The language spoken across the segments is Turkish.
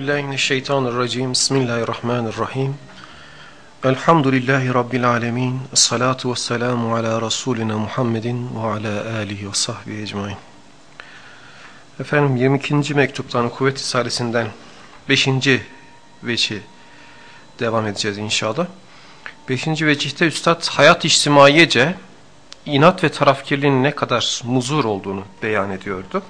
billahi mineşşeytanirracim. Bismillahirrahmanirrahim. Elhamdülillahi rabbil alamin. Essalatu vesselamu ala rasulina Muhammedin ve ala alihi ve sahbihi ecmaîn. Efendim 22. mektuptan Kuvvet Risalesinden 5. veçi devam edeceğiz inşallah. 5. vecihte üstad hayat içtimaiyece inat ve tarafkirliğin ne kadar muzur olduğunu beyan ediyordu.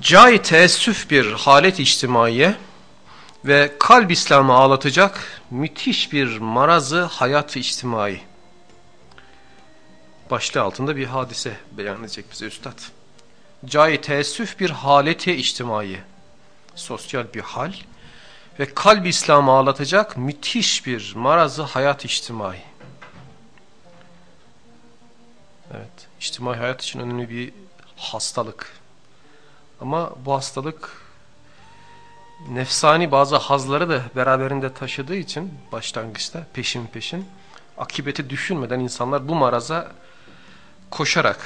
Cai teessüf bir halet içtimaiye ve kalp İslam'ı ağlatacak müthiş bir marazı hayat içtimai. Başlığı altında bir hadise beyan edecek bize üstad. Cai teessüf bir haleti içtimai. Sosyal bir hal ve kalp İslam'ı ağlatacak müthiş bir marazı hayat içtimai. Evet, içtimai hayat için önemli bir hastalık. Ama bu hastalık nefsani bazı hazları da beraberinde taşıdığı için başlangıçta peşin peşin akibeti düşünmeden insanlar bu maraza koşarak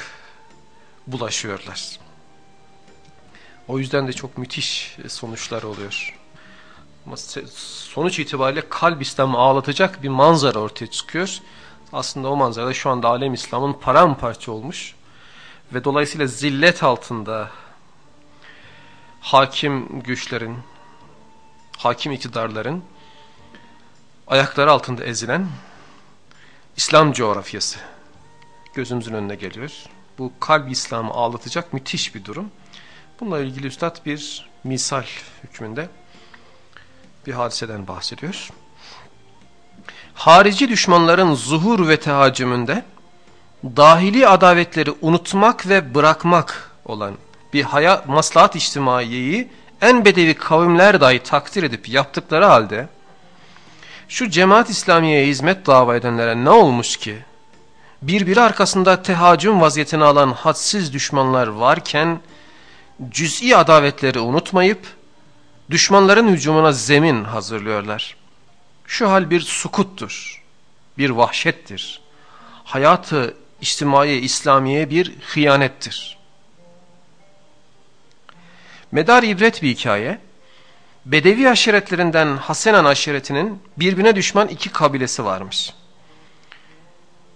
bulaşıyorlar. O yüzden de çok müthiş sonuçlar oluyor. Ama sonuç itibariyle kalp İslam'ı ağlatacak bir manzara ortaya çıkıyor. Aslında o manzarada şu anda alem İslam'ın paramparça olmuş ve dolayısıyla zillet altında hakim güçlerin, hakim iktidarların ayakları altında ezilen İslam coğrafyası gözümüzün önüne geliyor. Bu kalp İslam'ı ağlatacak müthiş bir durum. Bununla ilgili Üstad bir misal hükmünde bir hadiseden bahsediyor. Harici düşmanların zuhur ve tehacümünde dahili adavetleri unutmak ve bırakmak olan bir hayat, maslahat içtimaiyeyi en bedevi kavimler dahi takdir edip yaptıkları halde şu cemaat İslamiye'ye hizmet dava edenlere ne olmuş ki? Birbiri arkasında tehacüm vaziyetini alan hadsiz düşmanlar varken cüz'i adavetleri unutmayıp düşmanların hücumuna zemin hazırlıyorlar. Şu hal bir sukuttur, bir vahşettir. Hayatı içtimai İslamiye bir hıyanettir. Medar ibret bir hikaye. Bedevi aşiretlerinden Hasenan aşiretinin birbirine düşman iki kabilesi varmış.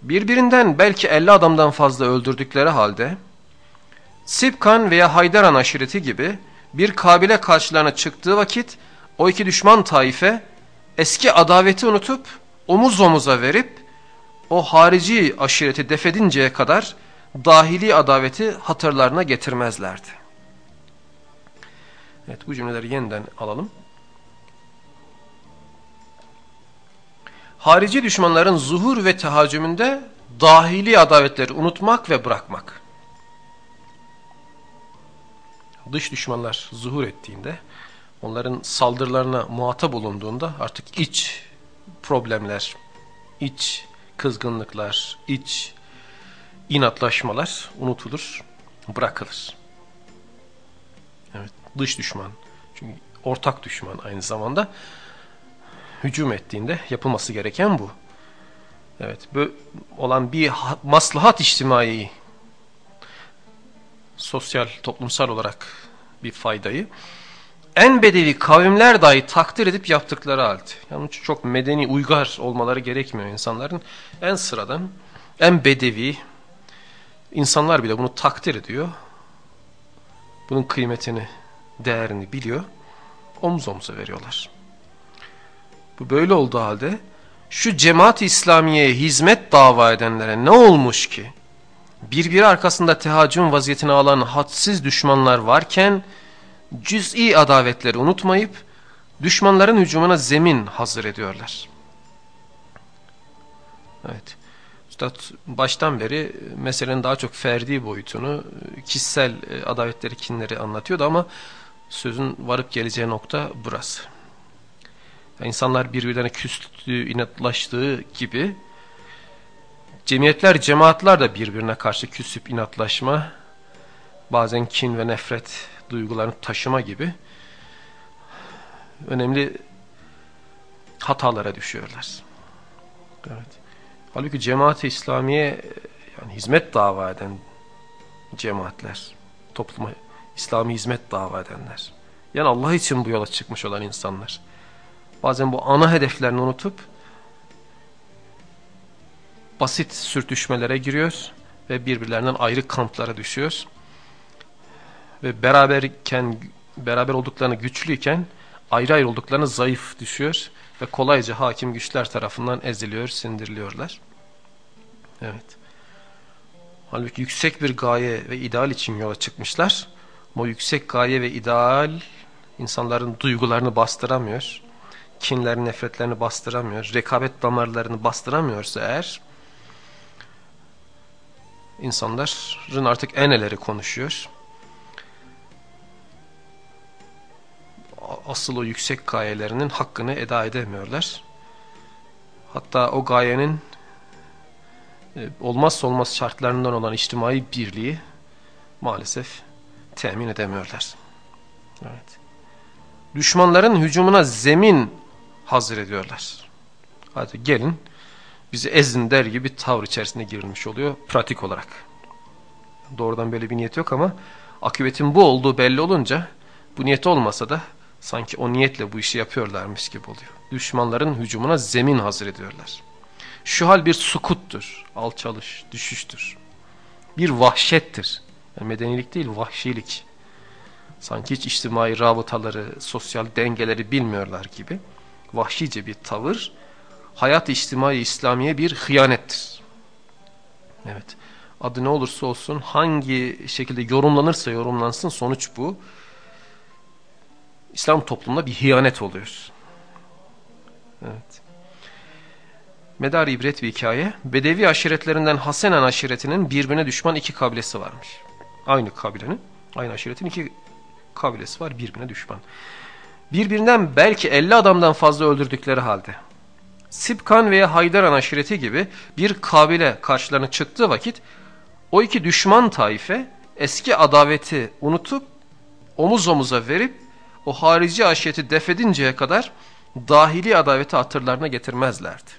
Birbirinden belki 50 adamdan fazla öldürdükleri halde Sipkan veya Haydaran aşireti gibi bir kabile karşılarına çıktığı vakit o iki düşman taife eski adaveti unutup omuz omuza verip o harici aşireti defedinceye kadar dahili adaveti hatırlarına getirmezlerdi. Evet bu cümleleri yeniden alalım. Harici düşmanların zuhur ve tehacümünde dahili adavetleri unutmak ve bırakmak. Dış düşmanlar zuhur ettiğinde, onların saldırılarına muhatap olunduğunda artık iç problemler, iç kızgınlıklar, iç inatlaşmalar unutulur, bırakılır. Dış düşman. Çünkü ortak düşman aynı zamanda. Hücum ettiğinde yapılması gereken bu. Evet, bu olan bir maslahat içtimai, sosyal, toplumsal olarak bir faydayı en bedevi kavimler dahi takdir edip yaptıkları halde. Yani çok medeni, uygar olmaları gerekmiyor insanların. En sıradan, en bedevi insanlar bile bunu takdir ediyor. Bunun kıymetini değerini biliyor. Omuz omuza veriyorlar. Bu böyle olduğu halde şu cemaat-i İslamiye'ye hizmet dava edenlere ne olmuş ki? Birbiri arkasında tehacüm vaziyetini alan hadsiz düşmanlar varken cüz'i adavetleri unutmayıp düşmanların hücumuna zemin hazır ediyorlar. Evet. Üstad baştan beri meselenin daha çok ferdi boyutunu, kişisel e, adavetleri, kinleri anlatıyordu ama sözün varıp geleceği nokta burası. Yani insanlar birbirlerine küstüğü, inatlaştığı gibi Cemiyetler, cemaatler de birbirine karşı küsüp inatlaşma, bazen kin ve nefret duygularını taşıma gibi önemli hatalara düşüyorlar. Evet. Halbuki cemaat-i İslamiye yani hizmet dava eden cemaatler, topluma İslami hizmet dava edenler. Yani Allah için bu yola çıkmış olan insanlar. Bazen bu ana hedeflerini unutup basit sürtüşmelere giriyor ve birbirlerinden ayrı kamplara düşüyor. Ve beraberken beraber olduklarını güçlüyken ayrı ayrı olduklarını zayıf düşüyor ve kolayca hakim güçler tarafından eziliyor, sindiriliyorlar. Evet. Halbuki yüksek bir gaye ve ideal için yola çıkmışlar. Bu yüksek gaye ve ideal insanların duygularını bastıramıyor. Kinlerini, nefretlerini bastıramıyor. Rekabet damarlarını bastıramıyorsa eğer insanların artık eneleri konuşuyor. Asıl o yüksek gayelerinin hakkını eda edemiyorlar. Hatta o gayenin e, olmazsa olmaz şartlarından olan içtimai birliği maalesef temin edemiyorlar. Evet. Düşmanların hücumuna zemin hazır ediyorlar. Hadi gelin bizi ezin der gibi tavır içerisinde girilmiş oluyor pratik olarak. Doğrudan böyle bir niyet yok ama akıbetin bu olduğu belli olunca bu niyet olmasa da sanki o niyetle bu işi yapıyorlarmış gibi oluyor. Düşmanların hücumuna zemin hazır ediyorlar. Şu hal bir sukuttur, alçalış, düşüştür. Bir vahşettir. Yani medenilik değil, vahşilik. Sanki hiç içtimai rabıtaları, sosyal dengeleri bilmiyorlar gibi. Vahşice bir tavır, hayat içtimai İslamiye bir hıyanettir. Evet, adı ne olursa olsun, hangi şekilde yorumlanırsa yorumlansın sonuç bu. İslam toplumunda bir hıyanet oluyor. Evet. Medar ibret ve hikaye, Bedevi aşiretlerinden Hasenen aşiretinin birbirine düşman iki kabilesi varmış. Aynı kabilenin, aynı aşiretin iki kabilesi var birbirine düşman. Birbirinden belki 50 adamdan fazla öldürdükleri halde. Sipkan veya Haydaran aşireti gibi bir kabile karşılarına çıktığı vakit o iki düşman taife eski adaveti unutup omuz omuza verip o harici aşireti defedinceye kadar dahili adaveti hatırlarına getirmezlerdi.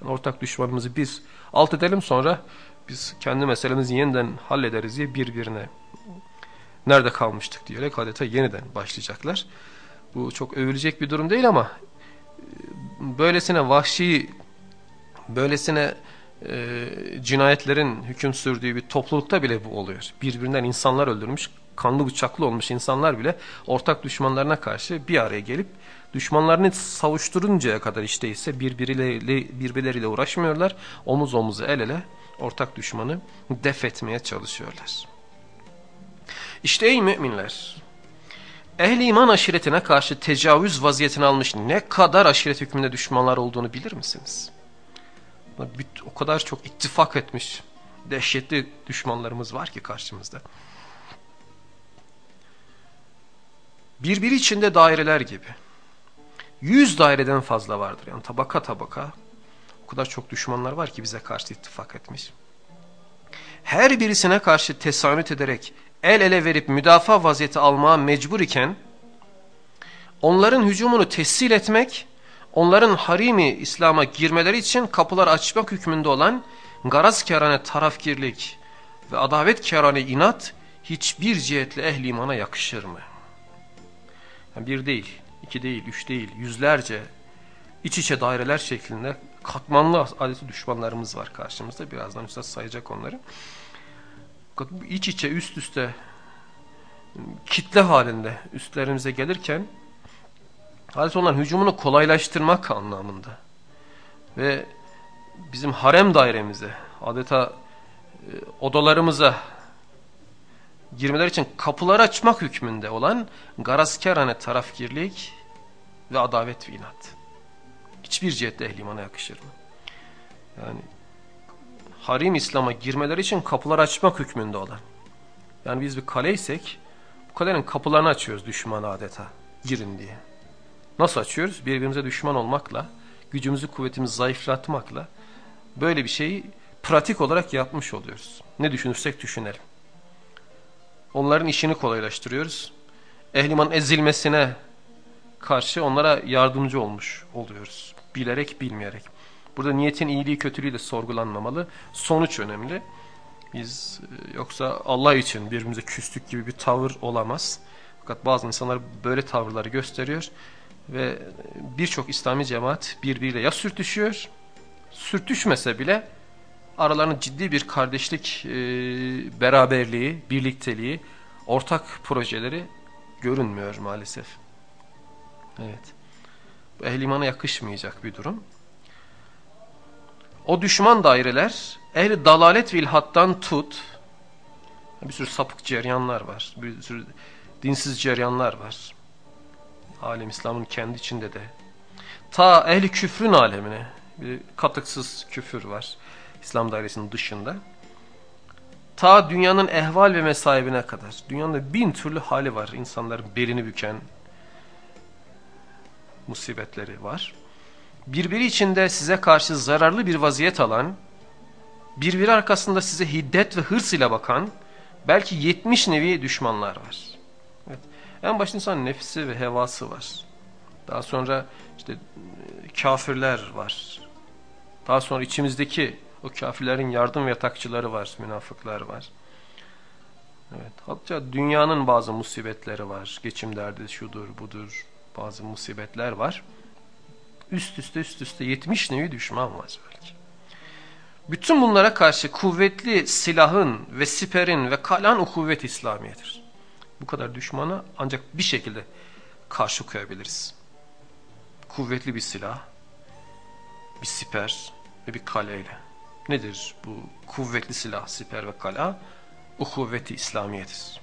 Yani ortak düşmanımızı biz alt edelim sonra biz kendi meselemizi yeniden hallederiz diye birbirine nerede kalmıştık diyerek adeta yeniden başlayacaklar. Bu çok övülecek bir durum değil ama e, böylesine vahşi, böylesine e, cinayetlerin hüküm sürdüğü bir toplulukta bile bu oluyor. Birbirinden insanlar öldürmüş, kanlı bıçaklı olmuş insanlar bile ortak düşmanlarına karşı bir araya gelip düşmanlarını savuşturuncaya kadar işte ise birbirleriyle, uğraşmıyorlar. Omuz omuza el ele ortak düşmanı def etmeye çalışıyorlar. İşte ey müminler ehli iman aşiretine karşı tecavüz vaziyetini almış ne kadar aşiret hükmünde düşmanlar olduğunu bilir misiniz? O kadar çok ittifak etmiş dehşetli düşmanlarımız var ki karşımızda. Birbiri içinde daireler gibi. Yüz daireden fazla vardır. Yani tabaka tabaka kadar çok düşmanlar var ki bize karşı ittifak etmiş. Her birisine karşı tesanüt ederek el ele verip müdafaa vaziyeti almaya mecbur iken onların hücumunu tessil etmek, onların harimi İslam'a girmeleri için kapılar açmak hükmünde olan garaz kerane tarafkirlik ve adavet kerane inat hiçbir cihetle ehli imana yakışır mı? Yani bir değil, iki değil, üç değil, yüzlerce iç içe daireler şeklinde katmanlı adeti düşmanlarımız var karşımızda. Birazdan Üstad sayacak onları. İç içe üst üste kitle halinde üstlerimize gelirken adeta onların hücumunu kolaylaştırmak anlamında ve bizim harem dairemize adeta e, odalarımıza girmeler için kapıları açmak hükmünde olan garazkerane tarafgirlik ve adavet ve inat. Hiçbir cihette imana yakışır mı? Yani harim İslam'a girmeleri için kapılar açmak hükmünde olan. Yani biz bir kaleysek bu kalenin kapılarını açıyoruz düşman adeta. Girin diye. Nasıl açıyoruz? Birbirimize düşman olmakla, gücümüzü kuvvetimizi zayıflatmakla böyle bir şeyi pratik olarak yapmış oluyoruz. Ne düşünürsek düşünelim. Onların işini kolaylaştırıyoruz. Ehliman ezilmesine karşı onlara yardımcı olmuş oluyoruz. Bilerek bilmeyerek. Burada niyetin iyiliği kötülüğü de sorgulanmamalı. Sonuç önemli. Biz e, yoksa Allah için birbirimize küstük gibi bir tavır olamaz. Fakat bazı insanlar böyle tavırları gösteriyor ve birçok İslami cemaat birbiriyle ya sürtüşüyor, sürtüşmese bile aralarında ciddi bir kardeşlik e, beraberliği, birlikteliği, ortak projeleri görünmüyor maalesef. Evet. Ehl imana yakışmayacak bir durum. O düşman daireler ehli dalalet ve ilhattan tut bir sürü sapık ceryanlar var. Bir sürü dinsiz ceryanlar var. Alem İslam'ın kendi içinde de. Ta ehli küfrün alemine bir katıksız küfür var. İslam dairesinin dışında. Ta dünyanın ehval ve mesahibine kadar. Dünyanın bin türlü hali var. İnsanların belini büken musibetleri var. Birbiri içinde size karşı zararlı bir vaziyet alan, birbiri arkasında size hiddet ve hırs ile bakan, belki 70 nevi düşmanlar var. Evet. En başta insan nefsi ve hevası var. Daha sonra işte kafirler var. Daha sonra içimizdeki o kafirlerin yardım ve yatakçıları var, münafıklar var. Evet, hatta dünyanın bazı musibetleri var. Geçim derdi şudur budur bazı musibetler var. Üst üste üst üste 70 nevi düşman var belki. Bütün bunlara karşı kuvvetli silahın ve siperin ve kalan o kuvvet İslamiyedir. Bu kadar düşmana ancak bir şekilde karşı koyabiliriz. Kuvvetli bir silah, bir siper ve bir kaleyle. Nedir bu kuvvetli silah, siper ve kala? O kuvveti İslamiyetir.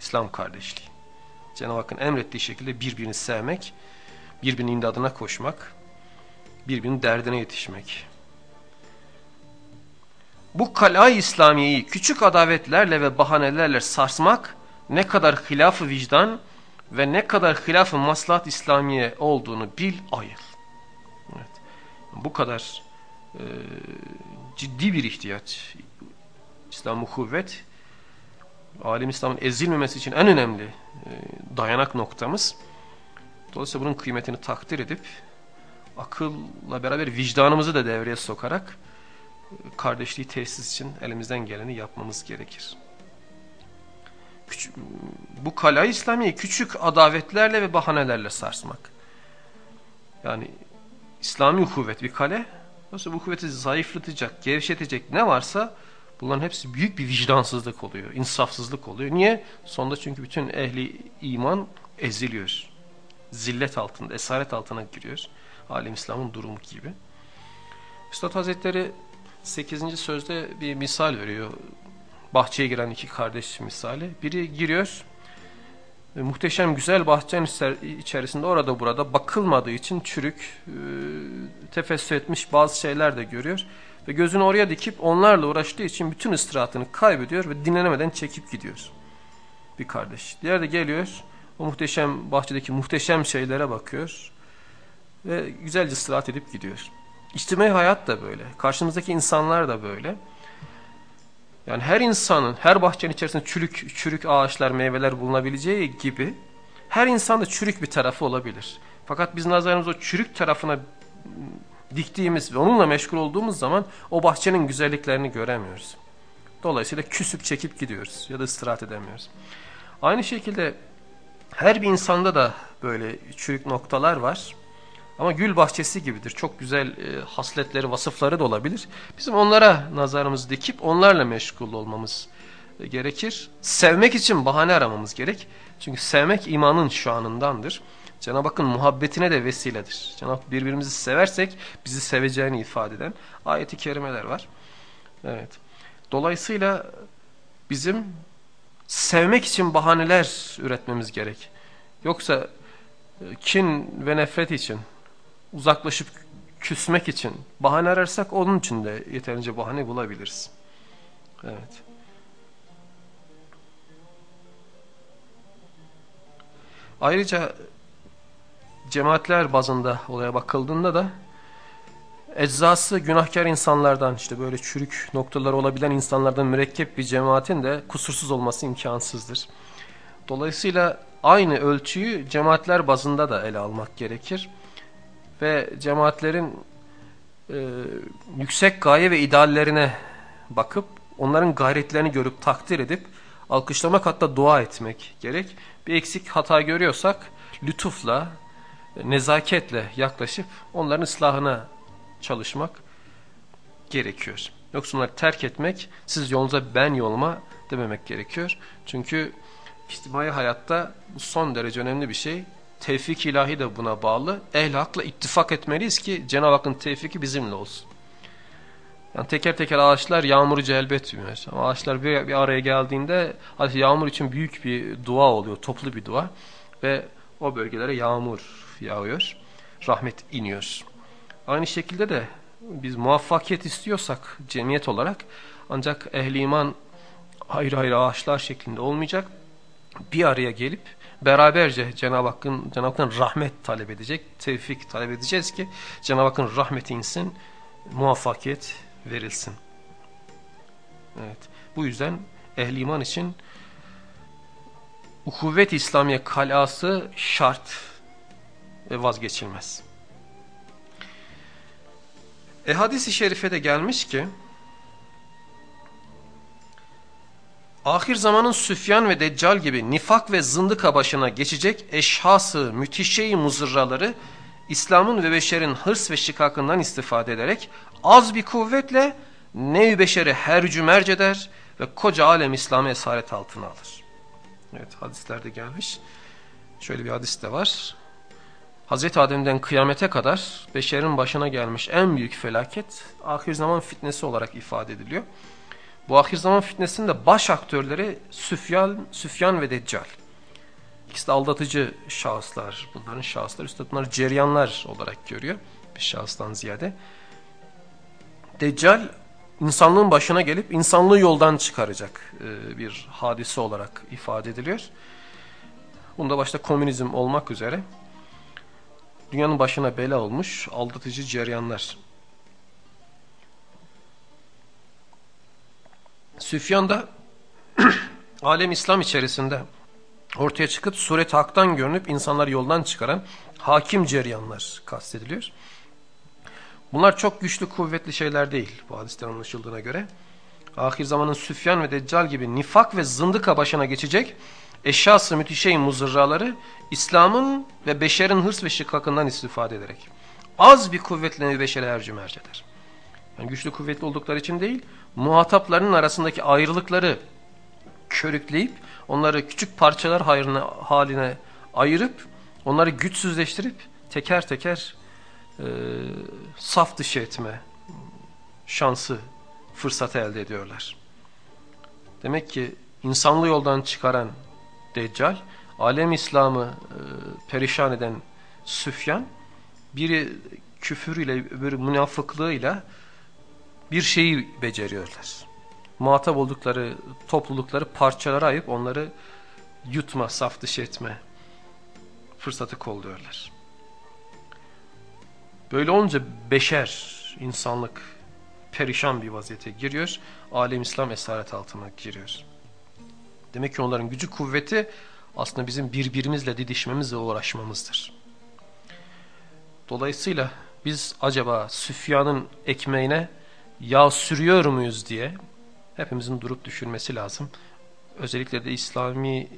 İslam kardeşliği. Cenab-ı Hakk'ın emrettiği şekilde birbirini sevmek, birbirinin imdadına koşmak, birbirinin derdine yetişmek. Bu kalay İslamiye'yi küçük adavetlerle ve bahanelerle sarsmak ne kadar hilaf vicdan ve ne kadar hilaf-ı maslahat İslamiye olduğunu bil, ayıl. Evet. Bu kadar e, ciddi bir ihtiyaç. İslam-ı kuvvet, alem İslam'ın ezilmemesi için en önemli e, dayanak noktamız. Dolayısıyla bunun kıymetini takdir edip akılla beraber vicdanımızı da devreye sokarak e, kardeşliği tesis için elimizden geleni yapmamız gerekir. Küçük, bu kala İslamiye küçük adavetlerle ve bahanelerle sarsmak. Yani İslami kuvvet bir kale. Dolayısıyla bu kuvveti zayıflatacak, gevşetecek ne varsa bunların hepsi büyük bir vicdansızlık oluyor, insafsızlık oluyor. Niye? Sonunda çünkü bütün ehli iman eziliyor. Zillet altında, esaret altına giriyor. Alem İslam'ın durumu gibi. Üstad Hazretleri 8. sözde bir misal veriyor. Bahçeye giren iki kardeş misali. Biri giriyor, e, muhteşem güzel bahçenin içerisinde orada burada bakılmadığı için çürük, e, tefessü etmiş bazı şeyler de görüyor. Ve gözünü oraya dikip onlarla uğraştığı için bütün ıstirahatını kaybediyor ve dinlenemeden çekip gidiyor. Bir kardeş. Diğer de geliyor, o muhteşem bahçedeki muhteşem şeylere bakıyor ve güzelce istirahat edip gidiyor. İçtimai hayat da böyle. Karşımızdaki insanlar da böyle. Yani her insanın, her bahçenin içerisinde çürük, çürük ağaçlar, meyveler bulunabileceği gibi her insanda çürük bir tarafı olabilir. Fakat biz nazarımızı o çürük tarafına diktiğimiz ve onunla meşgul olduğumuz zaman o bahçenin güzelliklerini göremiyoruz. Dolayısıyla küsüp çekip gidiyoruz ya da istirahat edemiyoruz. Aynı şekilde her bir insanda da böyle çürük noktalar var. Ama gül bahçesi gibidir. Çok güzel e, hasletleri, vasıfları da olabilir. Bizim onlara nazarımızı dikip onlarla meşgul olmamız e, gerekir. Sevmek için bahane aramamız gerek. Çünkü sevmek imanın şanındandır. Cenab-ı Hakk'ın muhabbetine de vesiledir. Cenab-ı Hak birbirimizi seversek bizi seveceğini ifade eden ayeti kerimeler var. Evet. Dolayısıyla bizim sevmek için bahaneler üretmemiz gerek. Yoksa e, kin ve nefret için uzaklaşıp küsmek için bahane ararsak onun için de yeterince bahane bulabiliriz. Evet. Ayrıca cemaatler bazında olaya bakıldığında da eczası günahkar insanlardan işte böyle çürük noktaları olabilen insanlardan mürekkep bir cemaatin de kusursuz olması imkansızdır. Dolayısıyla aynı ölçüyü cemaatler bazında da ele almak gerekir. Ve cemaatlerin e, yüksek gaye ve ideallerine bakıp onların gayretlerini görüp takdir edip alkışlamak hatta dua etmek gerek. Bir eksik hata görüyorsak lütufla, nezaketle yaklaşıp onların ıslahına çalışmak gerekiyor. Yoksa onları terk etmek, siz yolunuza ben yoluma dememek gerekiyor. Çünkü içtimai hayatta son derece önemli bir şey. Tevfik ilahi de buna bağlı. Ehl hakla ittifak etmeliyiz ki Cenab-ı Hakk'ın tevfiki bizimle olsun. Yani teker teker ağaçlar yağmuru celbetmiyor. Ama ağaçlar bir, bir araya geldiğinde yağmur için büyük bir dua oluyor, toplu bir dua. Ve o bölgelere yağmur yağıyor, rahmet iniyor. Aynı şekilde de biz muvaffakiyet istiyorsak cemiyet olarak ancak ehli iman ayrı ayrı ağaçlar şeklinde olmayacak. Bir araya gelip beraberce Cenab-ı Hakk'ın Cenab Hakk'ın rahmet talep edecek, tevfik talep edeceğiz ki Cenab-ı Hakk'ın rahmeti insin, muvaffakiyet verilsin. Evet. Bu yüzden ehli iman için ukuvvet İslamiye kalası şart vazgeçilmez. E hadis-i şerifede gelmiş ki ahir zamanın Süfyan ve Deccal gibi nifak ve zındıka başına geçecek eşhası, müthişeyi muzırraları İslam'ın ve beşerin hırs ve şikakından istifade ederek az bir kuvvetle nev beşeri her cümerc eder ve koca alem İslam'ı esaret altına alır. Evet hadislerde gelmiş. Şöyle bir hadis de var. Hazreti Adem'den kıyamete kadar beşerin başına gelmiş en büyük felaket ahir zaman fitnesi olarak ifade ediliyor. Bu ahir zaman fitnesinin de baş aktörleri Süfyan, Süfyan ve Deccal. İkisi de aldatıcı şahıslar. Bunların şahısları üstad bunları ceryanlar olarak görüyor. Bir şahıstan ziyade. Deccal insanlığın başına gelip insanlığı yoldan çıkaracak e, bir hadise olarak ifade ediliyor. Bunda başta komünizm olmak üzere dünyanın başına bela olmuş aldatıcı ceryanlar. Süfyan da alem İslam içerisinde ortaya çıkıp suret haktan görünüp insanlar yoldan çıkaran hakim ceryanlar kastediliyor. Bunlar çok güçlü kuvvetli şeyler değil bu hadisten anlaşıldığına göre. Ahir zamanın Süfyan ve Deccal gibi nifak ve zındıka başına geçecek eşyası müthişeyin muzırraları İslam'ın ve beşerin hırs ve şıkkakından istifade ederek az bir kuvvetle nevi beşere ercümerc eder. Yani güçlü kuvvetli oldukları için değil, muhataplarının arasındaki ayrılıkları körükleyip onları küçük parçalar haline ayırıp onları güçsüzleştirip teker teker e, saf dışı etme şansı, fırsatı elde ediyorlar. Demek ki insanlı yoldan çıkaran Deccal, alem İslam'ı e, perişan eden Süfyan, biri küfürüyle, öbürü münafıklığıyla bir şeyi beceriyorlar. Muhatap oldukları toplulukları parçalara ayıp onları yutma, saf dışı etme fırsatı kolluyorlar. Böyle olunca beşer, insanlık perişan bir vaziyete giriyor. Alem İslam esaret altına giriyor. Demek ki onların gücü kuvveti aslında bizim birbirimizle didişmemizle uğraşmamızdır. Dolayısıyla biz acaba Süfyan'ın ekmeğine yağ sürüyor muyuz diye hepimizin durup düşünmesi lazım. Özellikle de İslami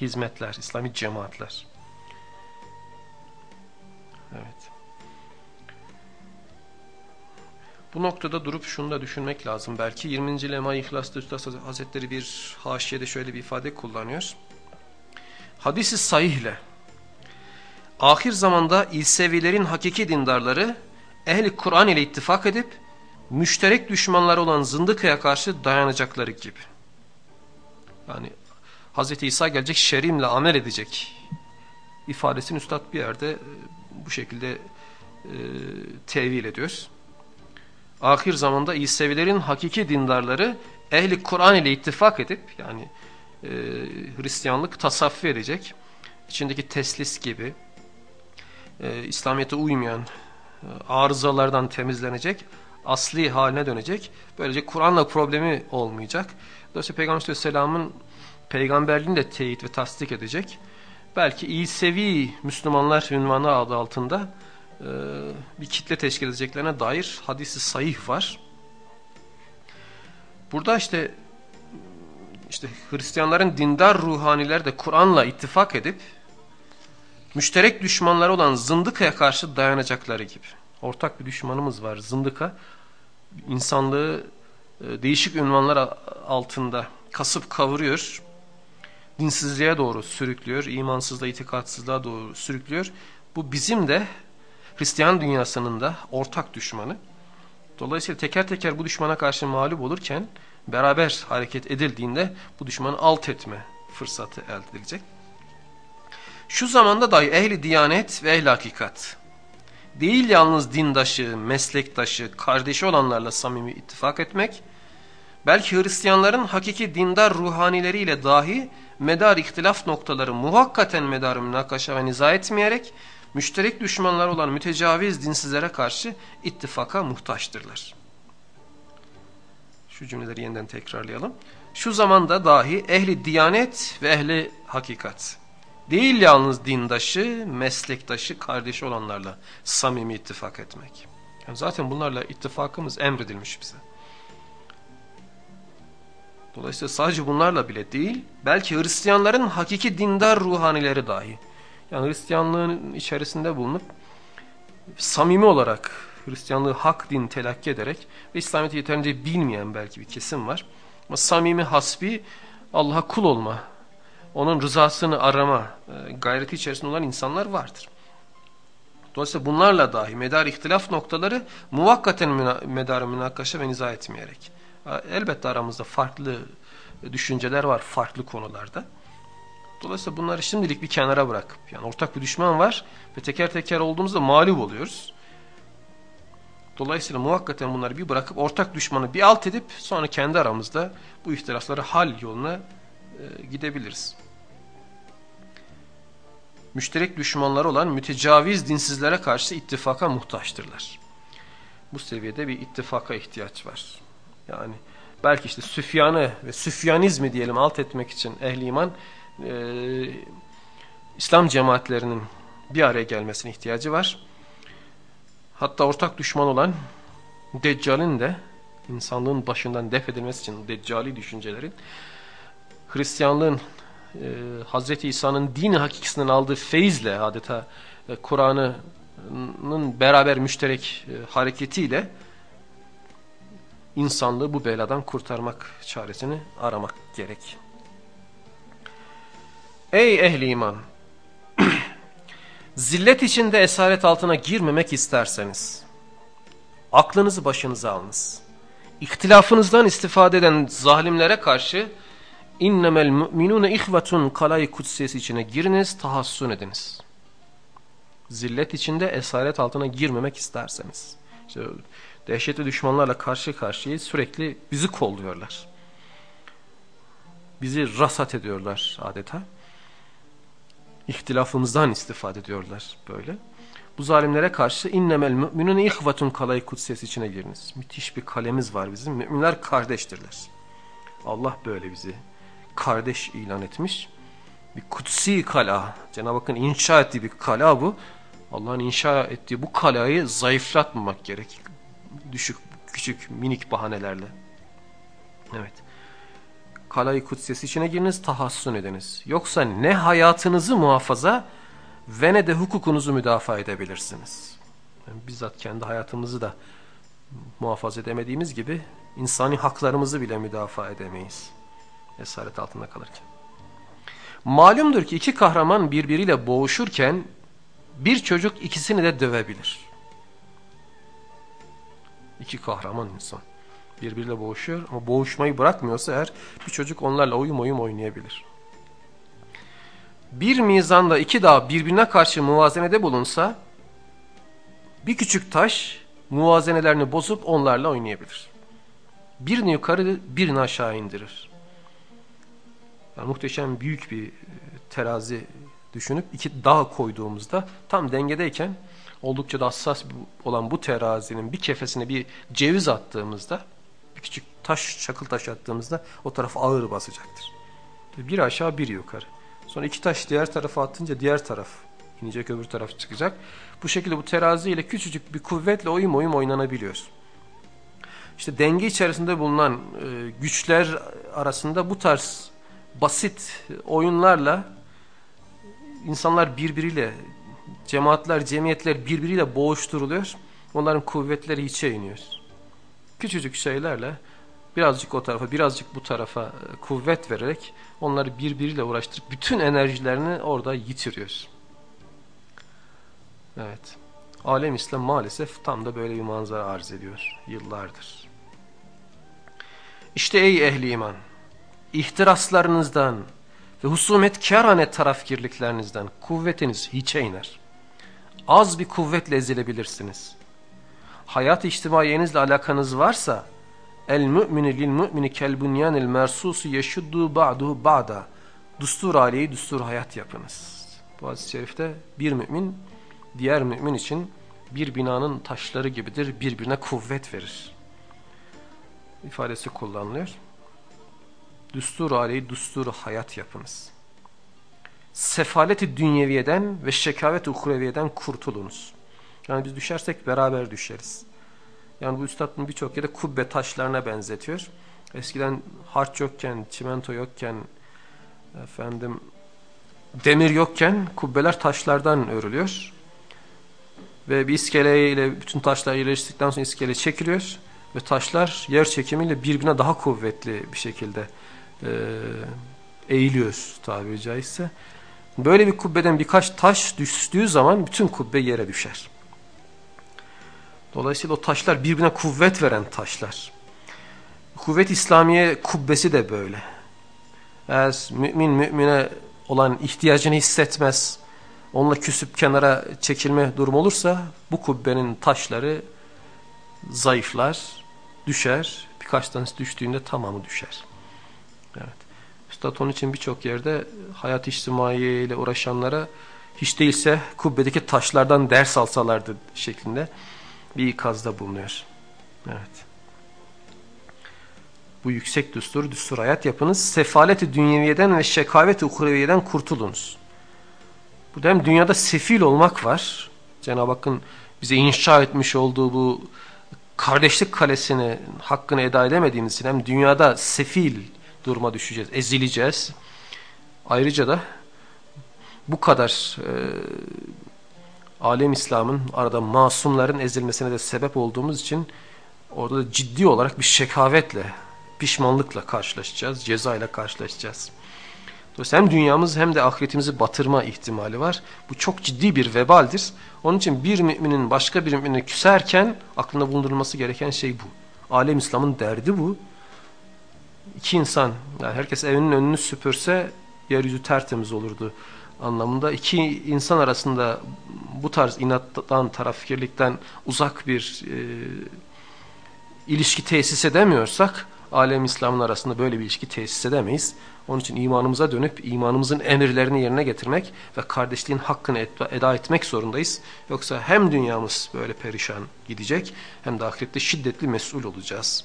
hizmetler, İslami cemaatler. Evet. Bu noktada durup şunu da düşünmek lazım. Belki 20. Lema İhlas'ta Üstad Hazretleri bir haşiyede şöyle bir ifade kullanıyor. Hadisi sahihle ahir zamanda İsevilerin hakiki dindarları ehli Kur'an ile ittifak edip müşterek düşmanları olan zındıkaya karşı dayanacakları gibi. Yani Hz. İsa gelecek şerimle amel edecek ifadesini üstad bir yerde e, bu şekilde e, tevil ediyoruz ahir zamanda İsevilerin hakiki dindarları ehli Kur'an ile ittifak edip yani e, Hristiyanlık tasaffi edecek içindeki teslis gibi e, İslamiyet'e uymayan arızalardan temizlenecek, asli haline dönecek. Böylece Kur'an'la problemi olmayacak. Dolayısıyla Peygamber Aleyhisselam'ın peygamberliğini de teyit ve tasdik edecek. Belki iyi sevi Müslümanlar ünvanı adı altında e, bir kitle teşkil edeceklerine dair hadisi sayih var. Burada işte işte Hristiyanların dindar ruhaniler de Kur'an'la ittifak edip müşterek düşmanları olan zındıkaya karşı dayanacakları gibi. Ortak bir düşmanımız var zındıka. İnsanlığı e, değişik ünvanlar altında kasıp kavuruyor. Dinsizliğe doğru sürüklüyor. imansızlığa, itikatsızlığa doğru sürüklüyor. Bu bizim de Hristiyan dünyasının da ortak düşmanı. Dolayısıyla teker teker bu düşmana karşı mağlup olurken beraber hareket edildiğinde bu düşmanı alt etme fırsatı elde edilecek. Şu zamanda dahi ehli diyanet ve ehli hakikat değil yalnız dindaşı, meslektaşı, kardeşi olanlarla samimi ittifak etmek, belki Hristiyanların hakiki dindar ruhanileriyle dahi medar ihtilaf noktaları muhakkaten medar münakaşa ve nizah etmeyerek, müşterek düşmanlar olan mütecaviz dinsizlere karşı ittifaka muhtaçtırlar. Şu cümleleri yeniden tekrarlayalım. Şu zamanda dahi ehli diyanet ve ehli hakikat değil yalnız dindaşı, meslektaşı, kardeşi olanlarla samimi ittifak etmek. Yani zaten bunlarla ittifakımız emredilmiş bize. Dolayısıyla sadece bunlarla bile değil, belki Hristiyanların hakiki dindar ruhanileri dahi. Yani Hristiyanlığın içerisinde bulunup samimi olarak Hristiyanlığı hak din telakki ederek ve İslamiyet'i yeterince bilmeyen belki bir kesim var. Ama samimi hasbi Allah'a kul olma, onun rızasını arama e, gayreti içerisinde olan insanlar vardır. Dolayısıyla bunlarla dahi medar ihtilaf noktaları muvakkaten medar münakaşa ve nizah etmeyerek. Elbette aramızda farklı düşünceler var farklı konularda. Dolayısıyla bunları şimdilik bir kenara bırakıp yani ortak bir düşman var ve teker teker olduğumuzda mağlup oluyoruz. Dolayısıyla muvakkaten bunları bir bırakıp ortak düşmanı bir alt edip sonra kendi aramızda bu ihtilafları hal yoluna e, gidebiliriz müşterek düşmanları olan mütecaviz dinsizlere karşı ittifaka muhtaçtırlar. Bu seviyede bir ittifaka ihtiyaç var. Yani belki işte Süfyan'ı ve Süfyanizmi diyelim alt etmek için ehli iman e, İslam cemaatlerinin bir araya gelmesine ihtiyacı var. Hatta ortak düşman olan Deccal'in de insanlığın başından def edilmesi için Deccali düşüncelerin Hristiyanlığın e, Hazreti İsa'nın dini hakikisinden aldığı feyizle adeta e, Kur'an'ın beraber müşterek e, hareketiyle insanlığı bu beladan kurtarmak çaresini aramak gerek. Ey ehli iman! Zillet içinde esaret altına girmemek isterseniz, aklınızı başınıza alınız. İhtilafınızdan istifade eden zalimlere karşı İnnemel müminune ihvetun kalay kutsiyesi içine giriniz, tahassun ediniz. Zillet içinde esaret altına girmemek isterseniz. İşte dehşetli düşmanlarla karşı karşıya sürekli bizi kolluyorlar. Bizi rasat ediyorlar adeta. İhtilafımızdan istifade ediyorlar böyle. Bu zalimlere karşı innemel müminune ihvetun kalay kutsiyesi içine giriniz. Müthiş bir kalemiz var bizim. Müminler kardeştirler. Allah böyle bizi kardeş ilan etmiş. Bir kutsi kala. Cenab-ı Hakk'ın inşa ettiği bir kala bu. Allah'ın inşa ettiği bu kalayı zayıflatmamak gerek. Düşük, küçük, minik bahanelerle. Evet. Kalayı kutsiyesi içine giriniz, tahassun ediniz. Yoksa ne hayatınızı muhafaza ve ne de hukukunuzu müdafaa edebilirsiniz. Yani bizzat kendi hayatımızı da muhafaza edemediğimiz gibi insani haklarımızı bile müdafaa edemeyiz esaret altında kalırken. Malumdur ki iki kahraman birbiriyle boğuşurken bir çocuk ikisini de dövebilir. İki kahraman insan birbiriyle boğuşuyor ama boğuşmayı bırakmıyorsa eğer bir çocuk onlarla oyun oyun oynayabilir. Bir mizanda iki dağ birbirine karşı muvazenede bulunsa bir küçük taş muvazenelerini bozup onlarla oynayabilir. Birini yukarı birini aşağı indirir. Yani muhteşem büyük bir e, terazi düşünüp iki dağ koyduğumuzda tam dengedeyken oldukça da hassas olan bu terazinin bir kefesine bir ceviz attığımızda, küçük taş, çakıl taş attığımızda o taraf ağır basacaktır. Bir aşağı bir yukarı. Sonra iki taş diğer tarafa atınca diğer taraf inecek öbür taraf çıkacak. Bu şekilde bu terazi ile küçücük bir kuvvetle oyun oyun oynanabiliyor. İşte denge içerisinde bulunan e, güçler arasında bu tarz basit oyunlarla insanlar birbiriyle, cemaatler, cemiyetler birbiriyle boğuşturuluyor. Onların kuvvetleri hiçe iniyor. Küçücük şeylerle birazcık o tarafa, birazcık bu tarafa e, kuvvet vererek onları birbiriyle uğraştırıp bütün enerjilerini orada yitiriyor. Evet. Alem İslam maalesef tam da böyle bir manzara arz ediyor yıllardır. İşte ey ehli iman, ihtiraslarınızdan ve husumetkârane tarafgirliklerinizden kuvvetiniz hiçe iner. Az bir kuvvetle ezilebilirsiniz. Hayat içtimaiyenizle alakanız varsa el mümini lil mümini kel bunyanil mersusu yeşuddu ba'duhu ba'da dustur aliyi dustur hayat yapınız. Bu hadis-i şerifte bir mümin diğer mümin için bir binanın taşları gibidir birbirine kuvvet verir ifadesi kullanılıyor. Düstur aleyhi düstur hayat yapınız. Sefaleti dünyeviyeden ve şekavet uhreviyeden kurtulunuz. Yani biz düşersek beraber düşeriz. Yani bu üstadın birçok yerde kubbe taşlarına benzetiyor. Eskiden harç yokken, çimento yokken, efendim demir yokken kubbeler taşlardan örülüyor. Ve bir iskeleyle bütün taşlar yerleştikten sonra iskele çekiliyor ve taşlar yer çekimiyle birbirine daha kuvvetli bir şekilde e, eğiliyor tabiri caizse. Böyle bir kubbeden birkaç taş düştüğü zaman bütün kubbe yere düşer. Dolayısıyla o taşlar birbirine kuvvet veren taşlar. Kuvvet İslamiye kubbesi de böyle. Eğer mümin mümine olan ihtiyacını hissetmez, onunla küsüp kenara çekilme durum olursa bu kubbenin taşları zayıflar, düşer. Birkaç tanesi düştüğünde tamamı düşer. Evet. Üstad onun için birçok yerde hayat içtimaiye ile uğraşanlara hiç değilse kubbedeki taşlardan ders alsalardı şeklinde bir ikazda bulunuyor. Evet. Bu yüksek düstur, düstur hayat yapınız. Sefaleti dünyeviyeden ve şekaveti uhreviyeden kurtulunuz. Burada hem dünyada sefil olmak var. Cenab-ı Hakk'ın bize inşa etmiş olduğu bu kardeşlik kalesini hakkını eda edemediğimiz için hem dünyada sefil duruma düşeceğiz, ezileceğiz. Ayrıca da bu kadar e, alem İslam'ın arada masumların ezilmesine de sebep olduğumuz için orada da ciddi olarak bir şekavetle, pişmanlıkla karşılaşacağız, ceza ile karşılaşacağız. Dolayısıyla hem dünyamız hem de ahiretimizi batırma ihtimali var. Bu çok ciddi bir vebaldir. Onun için bir müminin başka bir mümine küserken aklında bulundurulması gereken şey bu. Alem İslam'ın derdi bu. İki insan, yani herkes evinin önünü süpürse yeryüzü tertemiz olurdu anlamında. İki insan arasında bu tarz inattan, tarafkirlikten uzak bir e, ilişki tesis edemiyorsak, alem İslam'ın arasında böyle bir ilişki tesis edemeyiz. Onun için imanımıza dönüp imanımızın emirlerini yerine getirmek ve kardeşliğin hakkını eda etmek zorundayız. Yoksa hem dünyamız böyle perişan gidecek hem de ahirette şiddetli mesul olacağız.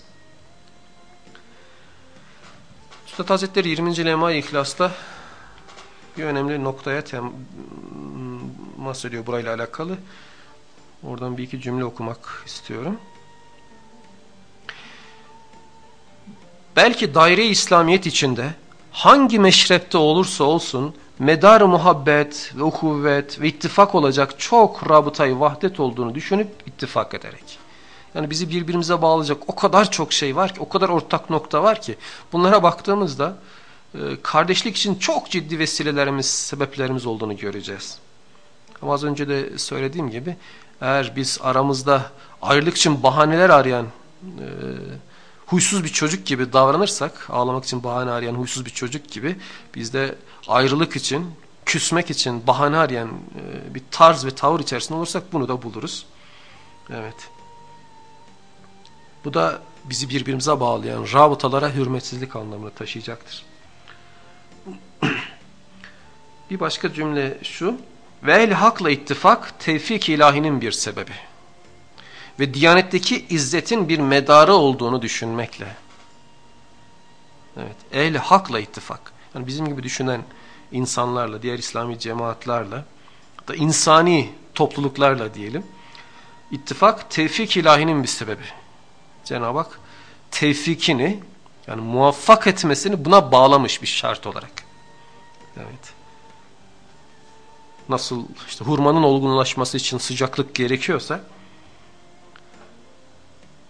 Üstad Hazretleri 20. Lema İhlas'ta bir önemli noktaya temas ediyor burayla alakalı. Oradan bir iki cümle okumak istiyorum. Belki daire İslamiyet içinde hangi meşrepte olursa olsun medar muhabbet ve kuvvet ve ittifak olacak çok rabıtayı vahdet olduğunu düşünüp ittifak ederek. Yani bizi birbirimize bağlayacak o kadar çok şey var ki, o kadar ortak nokta var ki bunlara baktığımızda kardeşlik için çok ciddi vesilelerimiz, sebeplerimiz olduğunu göreceğiz. Ama az önce de söylediğim gibi eğer biz aramızda ayrılık için bahaneler arayan e, huysuz bir çocuk gibi davranırsak, ağlamak için bahane arayan huysuz bir çocuk gibi biz de ayrılık için, küsmek için bahane arayan e, bir tarz ve tavır içerisinde olursak bunu da buluruz. Evet. Bu da bizi birbirimize bağlayan rabıtalara hürmetsizlik anlamını taşıyacaktır. Bir başka cümle şu. Ve el hakla ittifak tevfik ilahinin bir sebebi. Ve diyanetteki izzetin bir medarı olduğunu düşünmekle. Evet, ehl hakla ittifak. Yani bizim gibi düşünen insanlarla, diğer İslami cemaatlerle, da insani topluluklarla diyelim. İttifak tevfik ilahinin bir sebebi. Cenab-ı Hak tevfikini yani muvaffak etmesini buna bağlamış bir şart olarak. Evet. Nasıl işte hurmanın olgunlaşması için sıcaklık gerekiyorsa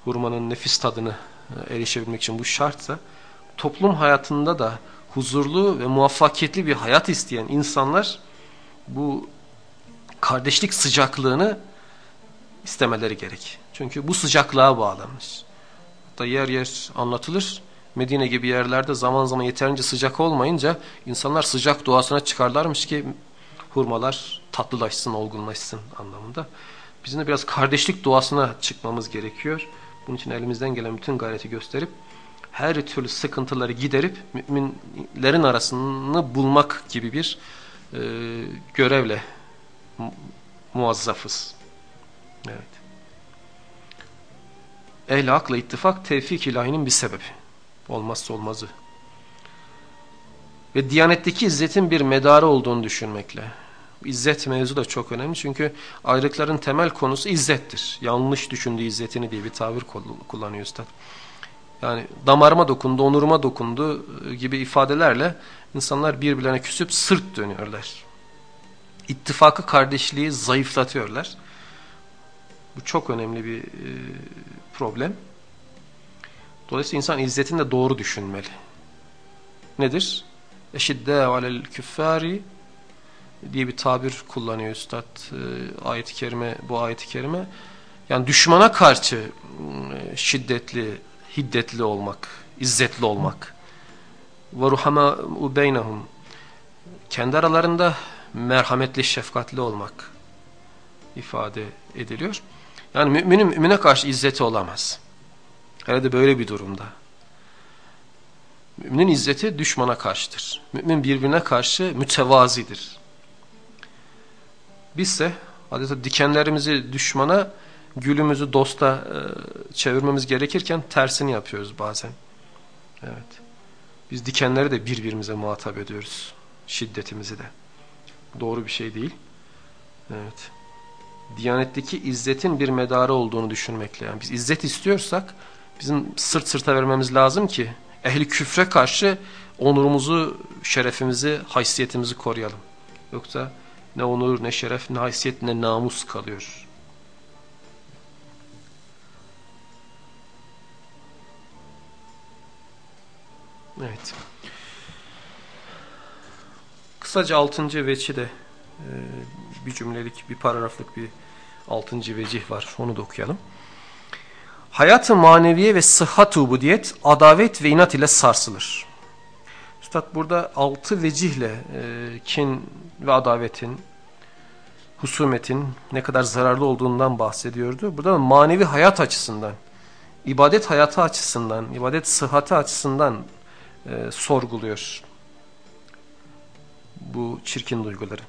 hurmanın nefis tadını e, erişebilmek için bu şartsa toplum hayatında da huzurlu ve muvaffakiyetli bir hayat isteyen insanlar bu kardeşlik sıcaklığını istemeleri gerek. Çünkü bu sıcaklığa bağlanmış. Hatta yer yer anlatılır. Medine gibi yerlerde zaman zaman yeterince sıcak olmayınca insanlar sıcak doğasına çıkarlarmış ki hurmalar tatlılaşsın, olgunlaşsın anlamında. Bizim de biraz kardeşlik doğasına çıkmamız gerekiyor. Bunun için elimizden gelen bütün gayreti gösterip her türlü sıkıntıları giderip müminlerin arasını bulmak gibi bir e, görevle muazzafız. Evet. Ehl-i akla ittifak tevfik ilahinin bir sebebi. Olmazsa olmazı. Ve diyanetteki izzetin bir medarı olduğunu düşünmekle. İzzet mevzu da çok önemli çünkü ayrıkların temel konusu izzettir. Yanlış düşündüğü izzetini diye bir tabir kullanıyor üstad. Yani damarıma dokundu, onuruma dokundu gibi ifadelerle insanlar birbirlerine küsüp sırt dönüyorlar. İttifakı, kardeşliği zayıflatıyorlar. Bu çok önemli bir e, problem. Dolayısıyla insan izzetini de doğru düşünmeli. Nedir? Eşiddâ alel küffâri diye bir tabir kullanıyor Üstad e, ayet-i kerime, bu ayet-i kerime. Yani düşmana karşı e, şiddetli, hiddetli olmak, izzetli olmak. Ve ruhama beynehum. Kendi aralarında merhametli, şefkatli olmak ifade ediliyor. Yani müminin mümine karşı izzeti olamaz. Herhalde böyle bir durumda. Müminin izzeti düşmana karşıdır. Mümin birbirine karşı mütevazidir. Bizse adeta dikenlerimizi düşmana, gülümüzü dosta e, çevirmemiz gerekirken tersini yapıyoruz bazen. Evet. Biz dikenleri de birbirimize muhatap ediyoruz. Şiddetimizi de. Doğru bir şey değil. Evet. Diyanetteki izzetin bir medarı olduğunu düşünmekle. Yani biz izzet istiyorsak bizim sırt sırta vermemiz lazım ki ehli küfre karşı onurumuzu, şerefimizi, haysiyetimizi koruyalım. Yoksa ne onur, ne şeref, ne haysiyet, ne namus kalıyor. Evet. Kısaca altıncı veçi de e, bir cümlelik, bir paragraflık bir altıncı vecih var. Onu da okuyalım. Hayatı maneviye ve sıhhat ubudiyet adavet ve inat ile sarsılır. Üstad burada altı vecihle e, kin ve adavetin, husumetin ne kadar zararlı olduğundan bahsediyordu. Burada manevi hayat açısından, ibadet hayatı açısından, ibadet sıhhatı açısından e, sorguluyor bu çirkin duyguları.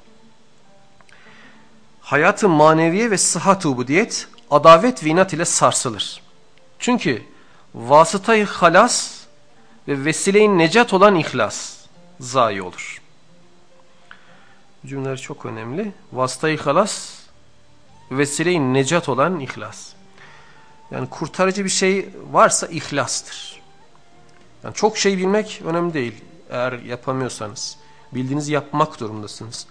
Hayatı maneviye ve sıhhat ubudiyet adavet ve inat ile sarsılır. Çünkü vasıtayı halas ve vesileyin necat olan ihlas zayi olur. Cümleler çok önemli. Vasıtayı halas vesileyin necat olan ihlas. Yani kurtarıcı bir şey varsa ihlastır. Yani çok şey bilmek önemli değil. Eğer yapamıyorsanız. Bildiğinizi yapmak durumundasınız.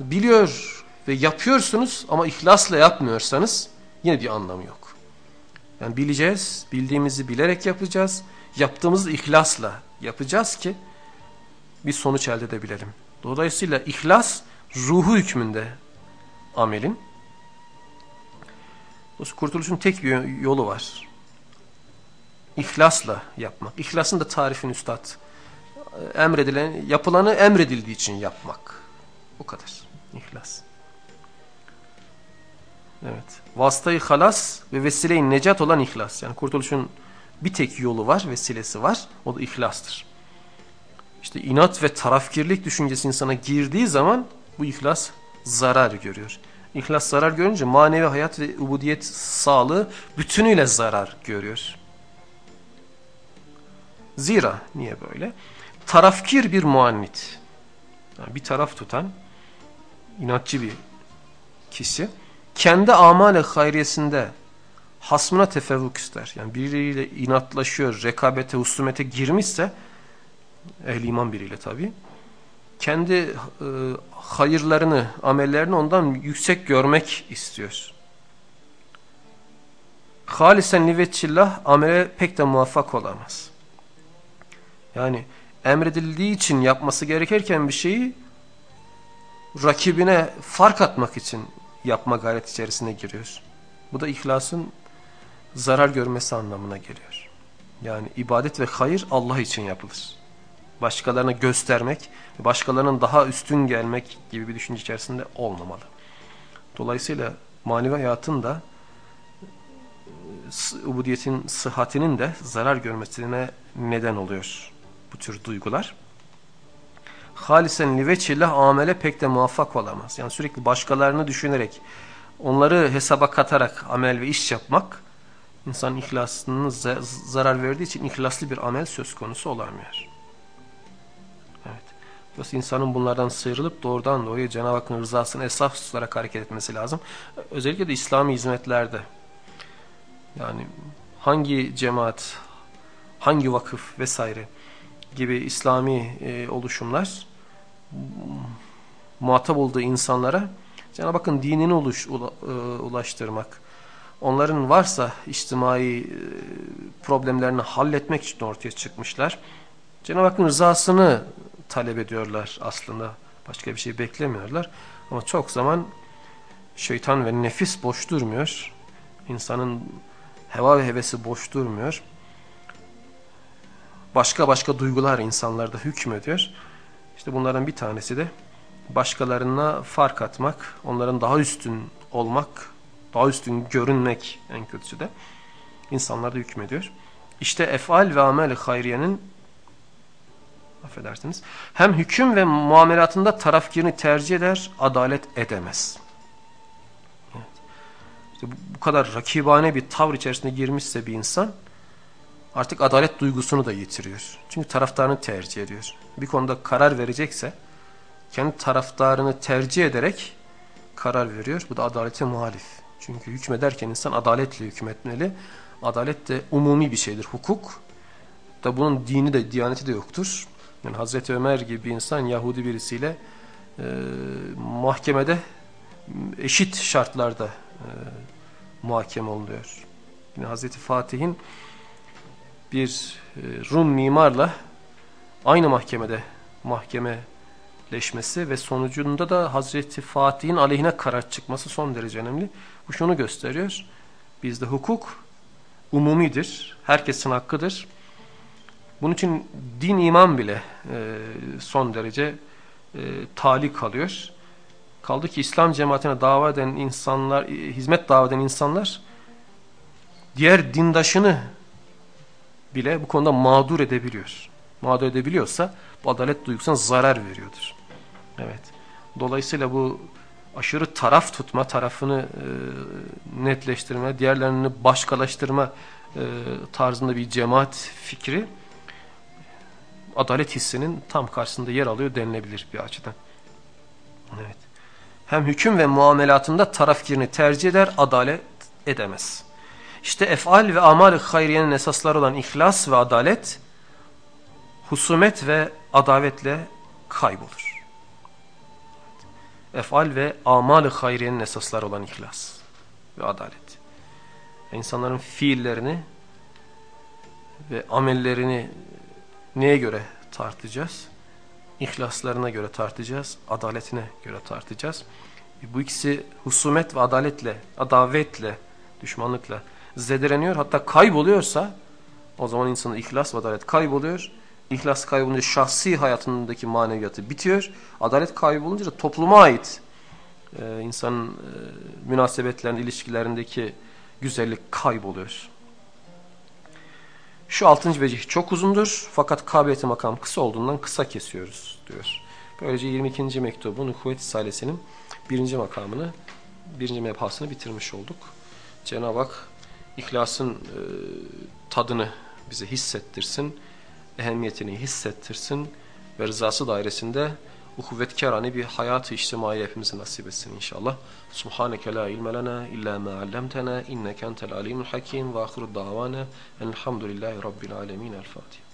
Biliyor ve yapıyorsunuz ama ihlasla yapmıyorsanız yine bir anlamı yok. Yani bileceğiz, bildiğimizi bilerek yapacağız. Yaptığımızı ihlasla yapacağız ki bir sonuç elde edebilelim. Dolayısıyla ihlas ruhu hükmünde amelin. Kurtuluşun tek yolu var. İhlasla yapmak. İhlasın da tarifini üstad emredilen, yapılanı emredildiği için yapmak. Bu kadar. İhlas. Evet. Vasıtayı halas ve vesileyi necat olan ihlas. Yani kurtuluşun bir tek yolu var, vesilesi var. O da ihlastır. İşte inat ve tarafkirlik düşüncesi insana girdiği zaman bu ihlas zarar görüyor. İhlas zarar görünce manevi hayat ve ubudiyet sağlığı bütünüyle zarar görüyor. Zira niye böyle? Tarafkir bir muannit. Yani bir taraf tutan inatçı bir kişi kendi amale hayriyesinde hasmına tefevvük ister. Yani biriyle inatlaşıyor, rekabete, husumete girmişse ehli iman biriyle tabii kendi e, hayırlarını, amellerini ondan yüksek görmek istiyor. Halisen liveçillah amele pek de muvaffak olamaz. Yani emredildiği için yapması gerekirken bir şeyi rakibine fark atmak için yapma gayret içerisine giriyor. Bu da ihlasın zarar görmesi anlamına geliyor. Yani ibadet ve hayır Allah için yapılır. Başkalarına göstermek, başkalarının daha üstün gelmek gibi bir düşünce içerisinde olmamalı. Dolayısıyla manevi hayatın da ubudiyetin sıhhatinin de zarar görmesine neden oluyor bu tür duygular. Halisen liveçillah amele pek de muvaffak olamaz. Yani sürekli başkalarını düşünerek, onları hesaba katarak amel ve iş yapmak, insan ihlasının zarar verdiği için ihlaslı bir amel söz konusu olamıyor. Evet. Dolayısıyla insanın bunlardan sıyrılıp doğrudan doğruya Cenab-ı Hakk'ın rızasını esas tutarak hareket etmesi lazım. Özellikle de İslami hizmetlerde. Yani hangi cemaat, hangi vakıf vesaire gibi İslami e, oluşumlar muhatap olduğu insanlara Cenab-ı Hakk'ın dinini uluş, e, ulaştırmak, onların varsa içtimai e, problemlerini halletmek için ortaya çıkmışlar. Cenab-ı Hakk'ın rızasını talep ediyorlar aslında. Başka bir şey beklemiyorlar. Ama çok zaman şeytan ve nefis boş durmuyor. İnsanın heva ve hevesi boş durmuyor. Başka başka duygular insanlarda hükmediyor. İşte bunların bir tanesi de başkalarına fark atmak, onların daha üstün olmak, daha üstün görünmek en kötüsü de insanlarda hükmediyor. İşte efal ve amel hayriyenin affedersiniz. Hem hüküm ve muamelatında tarafkirini tercih eder, adalet edemez. Evet. İşte bu kadar rakibane bir tavır içerisine girmişse bir insan artık adalet duygusunu da yitiriyor. Çünkü taraftarını tercih ediyor. Bir konuda karar verecekse kendi taraftarını tercih ederek karar veriyor. Bu da adalete muhalif. Çünkü hükmederken insan adaletle hükmetmeli. Adalet de umumi bir şeydir. Hukuk da bunun dini de diyaneti de yoktur. Yani Hazreti Ömer gibi bir insan Yahudi birisiyle e, mahkemede eşit şartlarda e, muhakeme oluyor. Yine Hazreti Fatih'in bir e, Rum mimarla aynı mahkemede mahkemeleşmesi ve sonucunda da Hazreti Fatih'in aleyhine karar çıkması son derece önemli. Bu şunu gösteriyor. Bizde hukuk umumidir. Herkesin hakkıdır. Bunun için din iman bile e, son derece e, kalıyor. Kaldı ki İslam cemaatine dava eden insanlar, e, hizmet dava eden insanlar diğer dindaşını bile bu konuda mağdur edebiliyor. Mağdur edebiliyorsa bu adalet duygusuna zarar veriyordur. Evet. Dolayısıyla bu aşırı taraf tutma, tarafını e, netleştirme, diğerlerini başkalaştırma e, tarzında bir cemaat fikri adalet hissinin tam karşısında yer alıyor denilebilir bir açıdan. Evet. Hem hüküm ve muamelatında tarafkirini tercih eder, adalet edemez. İşte efal ve amal-i hayriyenin esasları olan ihlas ve adalet, husumet ve adavetle kaybolur. Efal ve amal-i hayriyenin esasları olan ihlas ve adalet. İnsanların fiillerini ve amellerini neye göre tartacağız? İhlaslarına göre tartacağız, adaletine göre tartacağız. E, bu ikisi husumet ve adaletle, adavetle, düşmanlıkla zedeleniyor. Hatta kayboluyorsa o zaman insanın ihlas ve adalet kayboluyor. İhlas kaybolunca şahsi hayatındaki maneviyatı bitiyor. Adalet kaybolunca da topluma ait e, insanın e, münasebetlerinde, ilişkilerindeki güzellik kayboluyor. Şu altıncı vecih çok uzundur fakat kabiliyeti makam kısa olduğundan kısa kesiyoruz diyor. Böylece 22. mektubun Kuvvet Risalesi'nin birinci makamını, birinci mebhasını bitirmiş olduk. Cenab-ı Hak ihlasın e, tadını bize hissettirsin, ehemmiyetini hissettirsin ve rızası dairesinde bu kuvvetkarane bir hayatı içtimai hepimize nasip etsin inşallah. Subhaneke la ilme lena illa ma allamtena inneke entel alimul hakim ve ahiru davana elhamdülillahi rabbil alemin. El Fatiha.